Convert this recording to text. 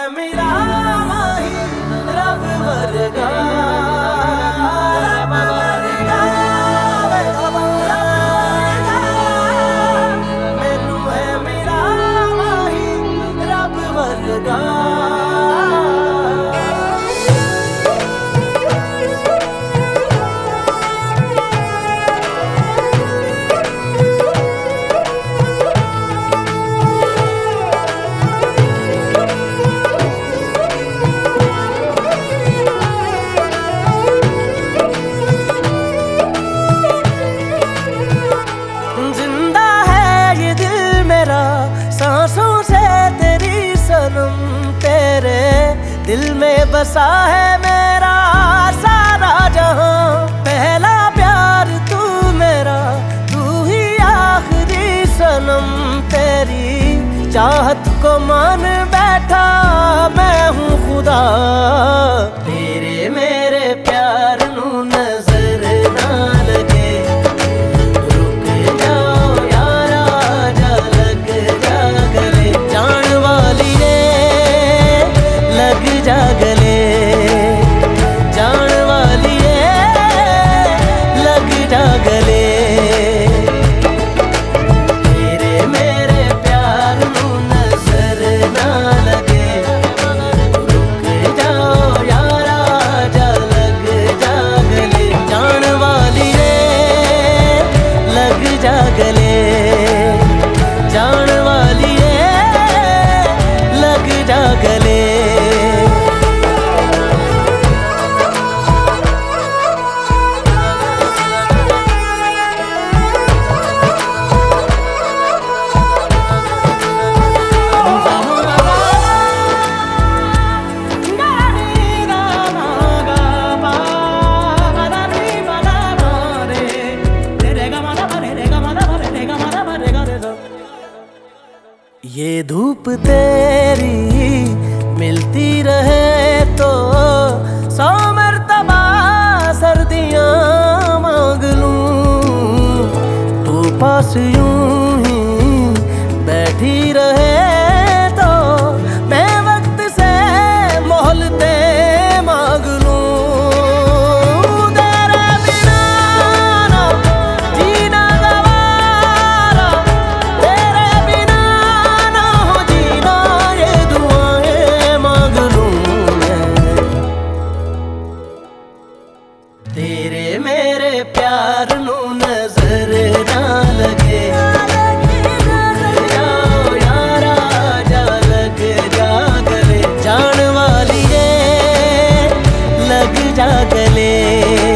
ਹੈ ਮੇਰਾ ਮਾਹੀ ਰੱਬ ਵਰਗਾ ਮੈਨੂੰ ਹੈ ਮੇਰਾ ਮਾਹੀ ਰੱਬ ਵਰਗਾ। दिल में बसा है मेरा सारा जहाँ। पहला प्यार तू मेरा, तू ही आखिरी सनम तेरी। चाहत को मान बैठा, मैं हूँ खुदा। तेरे मेरे ये धूप तेरी मिलती रहे तो सोमर तबा सर्दियाँ मांग लूँ। तू पास यूँ ही बैठी रहे গেলে